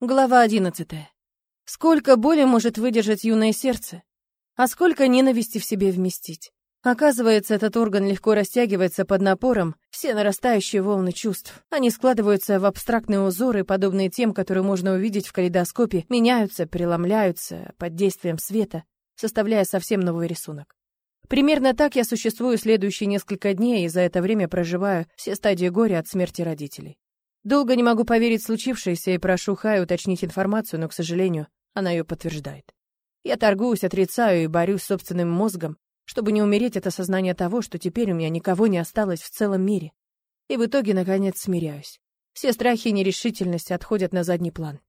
Глава одиннадцатая. Сколько боли может выдержать юное сердце, а сколько ненависти в себе вместить? Оказывается, этот орган легко растягивается под напором все нарастающие волны чувств. Они складываются в абстрактные узоры, подобные тем, которые можно увидеть в калейдоскопе, меняются, преломляются под действием света, составляя совсем новый рисунок. Примерно так я существую следующие несколько дней и за это время проживаю все стадии горя от смерти родителей. Долго не могу поверить в случившееся и прошу Хай уточнить информацию, но, к сожалению, она ее подтверждает. Я торгуюсь, отрицаю и борюсь собственным мозгом, чтобы не умереть от осознания того, что теперь у меня никого не осталось в целом мире. И в итоге, наконец, смиряюсь. Все страхи и нерешительность отходят на задний план.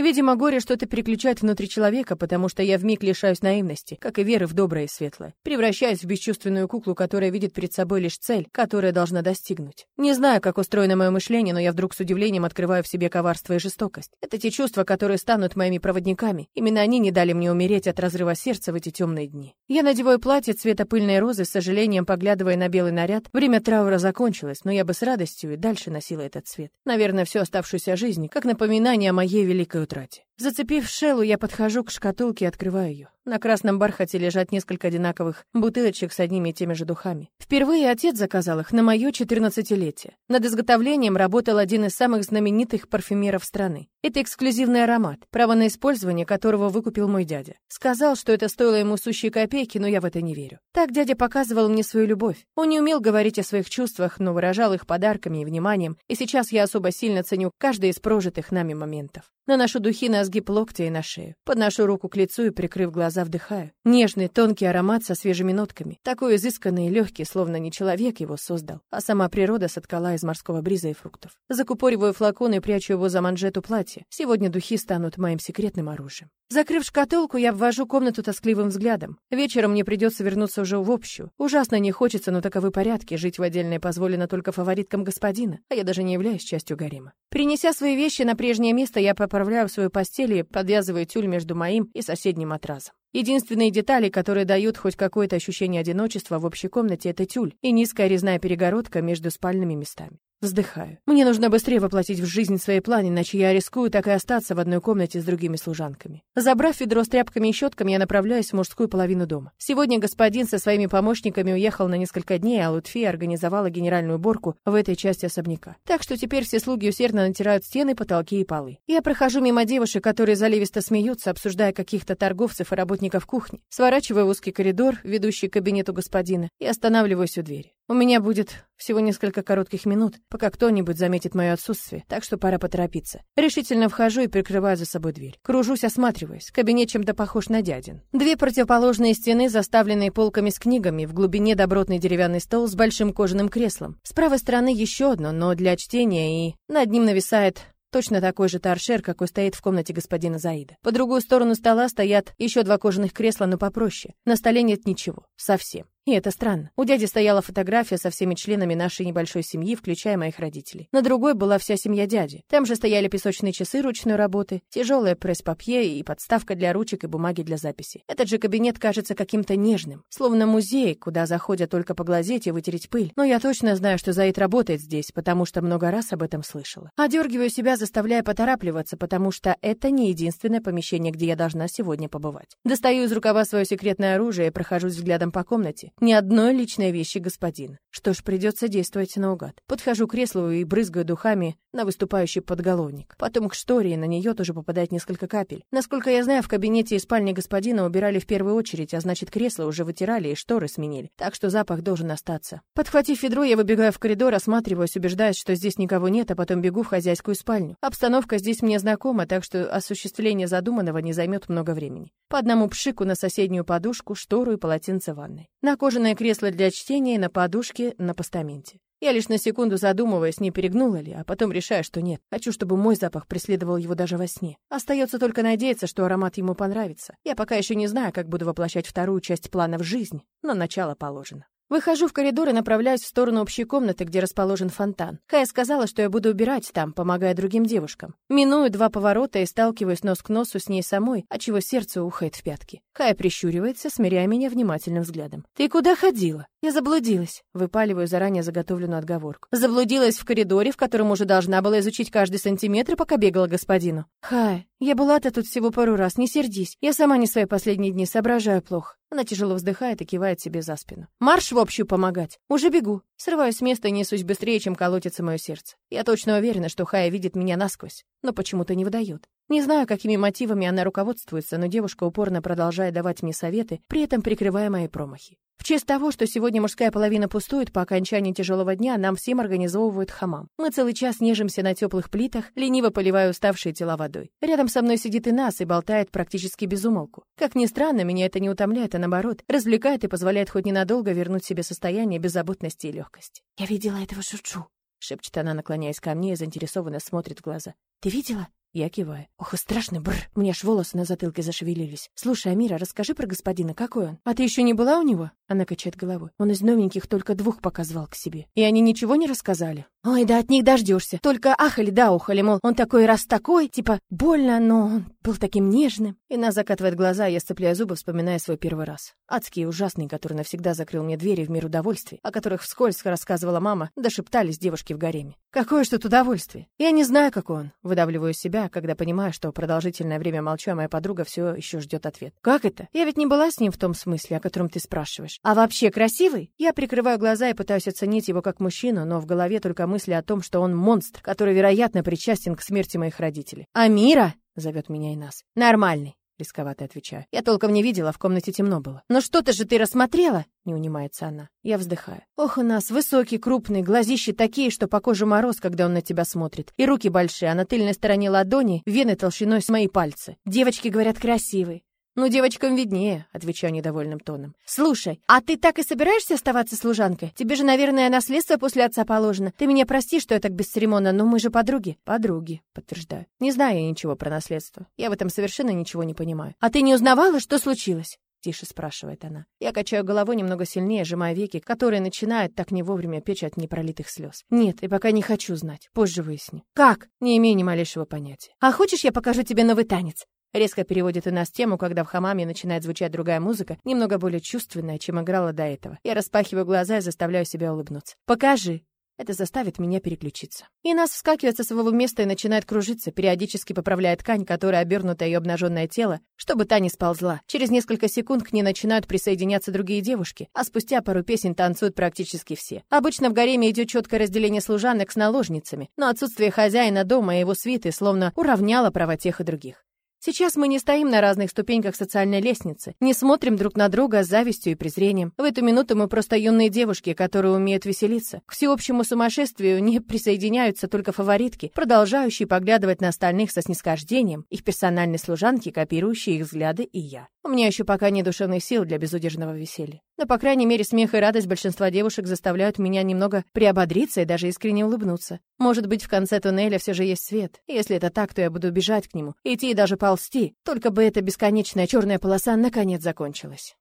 Видимо, горе что-то переключает внутри человека, потому что я вмиг лишаюсь наивности, как и веры в доброе и светлое. Превращаюсь в бесчувственную куклу, которая видит перед собой лишь цель, которая должна достигнуть. Не знаю, как устроено мое мышление, но я вдруг с удивлением открываю в себе коварство и жестокость. Это те чувства, которые станут моими проводниками. Именно они не дали мне умереть от разрыва сердца в эти темные дни. Я надеваю платье цвета пыльной розы, с сожалением поглядывая на белый наряд. Время траура закончилось, но я бы с радостью и дальше носила этот цвет. Наверное, всю оставшуюся жизнь, как напоминание о моей великой утрате. Зацепив шелу, я подхожу к шкатулке и открываю ее. На красном бархате лежат несколько одинаковых бутылочек с одними и теми же духами. Впервые отец заказал их на мое четырнадцатилетие. Над изготовлением работал один из самых знаменитых парфюмеров страны. Это эксклюзивный аромат, право на использование которого выкупил мой дядя. Сказал, что это стоило ему сущие копейки, но я в это не верю. Так дядя показывал мне свою любовь. Он не умел говорить о своих чувствах, но выражал их подарками и вниманием, и сейчас я особо сильно ценю каждый из прожитых нами моментов. Наношу духи на сгиб локтя и на шею. Подношу руку к лицу и, прикрыв глаза, вдыхаю. Нежный, тонкий аромат со свежими нотками. Такой изысканный и легкий, словно не человек его создал, а сама природа соткала из морского бриза и фруктов. Закупориваю флакон и прячу его за манжету платья. Сегодня духи станут моим секретным оружием. Закрыв шкатулку, я обвожу комнату тоскливым взглядом. Вечером мне придется вернуться уже в общую. Ужасно не хочется, но таковы порядки. Жить в отдельной позволено только фавориткам господина, а я даже не являюсь частью гарема. Принеся свои вещи на прежнее место, я поправляю свою постель и подвязываю тюль между моим и соседним матрасом. Единственные детали, которые дают хоть какое-то ощущение одиночества в общей комнате, это тюль и низкая резная перегородка между спальными местами. Вздыхаю. Мне нужно быстрее воплотить в жизнь свои планы, иначе я рискую так и остаться в одной комнате с другими служанками. Забрав ведро с тряпками и щетками, я направляюсь в мужскую половину дома. Сегодня господин со своими помощниками уехал на несколько дней, а Лутфия организовала генеральную уборку в этой части особняка. Так что теперь все слуги усердно натирают стены, потолки и полы. Я прохожу мимо девушек, которые заливисто смеются, обсуждая каких-то торговцев и работников кухни. Сворачиваю в узкий коридор, ведущий к кабинету господина, и останавливаюсь у двери. У меня будет всего несколько коротких минут, пока кто-нибудь заметит мое отсутствие, так что пора поторопиться. Решительно вхожу и прикрываю за собой дверь. Кружусь, осматриваясь. Кабинет чем-то похож на дядин. Две противоположные стены, заставленные полками с книгами, в глубине добротный деревянный стол с большим кожаным креслом. С правой стороны еще одно, но для чтения, и над ним нависает Точно такой же торшер, какой стоит в комнате господина Заида. По другую сторону стола стоят еще два кожаных кресла, но попроще. На столе нет ничего. Совсем. И это странно. У дяди стояла фотография со всеми членами нашей небольшой семьи, включая моих родителей. На другой была вся семья дяди. Там же стояли песочные часы ручной работы, тяжелая пресс-папье и подставка для ручек и бумаги для записи. Этот же кабинет кажется каким-то нежным, словно музей, куда заходят только поглазеть и вытереть пыль. Но я точно знаю, что Заид работает здесь, потому что много раз об этом слышала. Одергиваю себя, заставляя поторапливаться, потому что это не единственное помещение, где я должна сегодня побывать. Достаю из рукава свое секретное оружие и прохожусь взглядом по комнате ни одной личной вещи господин. Что ж, придется действовать наугад. Подхожу к креслу и брызгаю духами на выступающий подголовник. Потом к шторе, и на нее тоже попадает несколько капель. Насколько я знаю, в кабинете и спальне господина убирали в первую очередь, а значит, кресло уже вытирали и шторы сменили. Так что запах должен остаться. Подхватив ведро, я выбегаю в коридор, осматриваюсь, убеждаясь, что здесь никого нет, а потом бегу в хозяйскую спальню. Обстановка здесь мне знакома, так что осуществление задуманного не займет много времени. По одному пшику на соседнюю подушку, штору и полотенце ванной. На кожаное кресло для чтения и на подушке на постаменте. Я лишь на секунду задумываясь, не перегнула ли, а потом решаю, что нет. Хочу, чтобы мой запах преследовал его даже во сне. Остается только надеяться, что аромат ему понравится. Я пока еще не знаю, как буду воплощать вторую часть плана в жизнь, но начало положено. Выхожу в коридор и направляюсь в сторону общей комнаты, где расположен фонтан. Хая сказала, что я буду убирать там, помогая другим девушкам. Миную два поворота и сталкиваюсь нос к носу с ней самой, отчего сердце ухает в пятки. Хая прищуривается, смиряя меня внимательным взглядом. «Ты куда ходила?» «Я заблудилась», — выпаливаю заранее заготовленную отговорку. «Заблудилась в коридоре, в котором уже должна была изучить каждый сантиметр, пока бегала господину». «Хай, я была-то тут всего пару раз, не сердись. Я сама не свои последние дни соображаю плохо». Она тяжело вздыхает и кивает себе за спину. «Марш в общую помогать! Уже бегу!» Срываюсь с места и несусь быстрее, чем колотится мое сердце. Я точно уверена, что Хая видит меня насквозь, но почему-то не выдает. Не знаю, какими мотивами она руководствуется, но девушка упорно продолжает давать мне советы, при этом прикрывая мои промахи. В честь того, что сегодня мужская половина пустует, по окончании тяжелого дня нам всем организовывают хамам. Мы целый час нежимся на теплых плитах, лениво поливая уставшие тела водой. Рядом со мной сидит и нас и болтает практически без умолку. Как ни странно, меня это не утомляет, а наоборот, развлекает и позволяет хоть ненадолго вернуть себе состояние беззаботности и легкости. «Я видела этого Шучу», — шепчет она, наклоняясь ко мне и заинтересованно смотрит в глаза. «Ты видела?» Я киваю. Ох, и страшный бр. Меня аж волосы на затылке зашевелились. Слушай, Амира, расскажи про господина, какой он? А ты еще не была у него? Она качает головой. Он из новеньких только двух показывал к себе. И они ничего не рассказали? Ой, да от них дождешься. Только ахали да ухали, мол, он такой раз такой, типа больно, но он был таким нежным. И она закатывает глаза, я сцепляю зубы, вспоминая свой первый раз. Адский и ужасный, который навсегда закрыл мне двери в мир удовольствий, о которых вскользь рассказывала мама, да шептались девушки в гареме. Какое ж тут удовольствие? Я не знаю, какой он. Выдавливаю себя, когда понимаю, что продолжительное время молчу, а моя подруга все еще ждет ответ. Как это? Я ведь не была с ним в том смысле, о котором ты спрашиваешь. А вообще красивый? Я прикрываю глаза и пытаюсь оценить его как мужчину, но в голове только мысли о том, что он монстр, который, вероятно, причастен к смерти моих родителей. «Амира!» — зовет меня и нас. «Нормальный». Рисковато отвечаю. Я толком не видела, в комнате темно было. «Но что-то же ты рассмотрела?» Не унимается она. Я вздыхаю. Ох, у нас высокий, крупный, глазищи такие, что по коже мороз, когда он на тебя смотрит. И руки большие, а на тыльной стороне ладони вены толщиной с мои пальцы. Девочки говорят красивый. «Ну, девочкам виднее», — отвечаю недовольным тоном. «Слушай, а ты так и собираешься оставаться служанкой? Тебе же, наверное, наследство после отца положено. Ты меня прости, что я так бесцеремонно, но мы же подруги». «Подруги», — подтверждаю. «Не знаю я ничего про наследство. Я в этом совершенно ничего не понимаю». «А ты не узнавала, что случилось?» — тише спрашивает она. Я качаю головой немного сильнее, сжимая веки, которые начинают так не вовремя печь от непролитых слез. Нет, и пока не хочу знать. Позже выясню. Как? Не имею ни малейшего понятия. А хочешь, я покажу тебе новый танец? Резко переводит у нас тему, когда в хамаме начинает звучать другая музыка, немного более чувственная, чем играла до этого. Я распахиваю глаза и заставляю себя улыбнуться. «Покажи!» Это заставит меня переключиться. И нас вскакивает со своего места и начинает кружиться, периодически поправляя ткань, которая обернута ее обнаженное тело, чтобы та не сползла. Через несколько секунд к ней начинают присоединяться другие девушки, а спустя пару песен танцуют практически все. Обычно в гареме идет четкое разделение служанок с наложницами, но отсутствие хозяина дома и его свиты словно уравняло права тех и других. Сейчас мы не стоим на разных ступеньках социальной лестницы, не смотрим друг на друга с завистью и презрением. В эту минуту мы просто юные девушки, которые умеют веселиться. К всеобщему сумасшествию не присоединяются только фаворитки, продолжающие поглядывать на остальных со снисхождением, их персональные служанки, копирующие их взгляды, и я. У меня еще пока нет душевных сил для безудержного веселья. Но, по крайней мере, смех и радость большинства девушек заставляют меня немного приободриться и даже искренне улыбнуться. Может быть, в конце туннеля все же есть свет. Если это так, то я буду бежать к нему, идти и даже ползти, только бы эта бесконечная черная полоса наконец закончилась.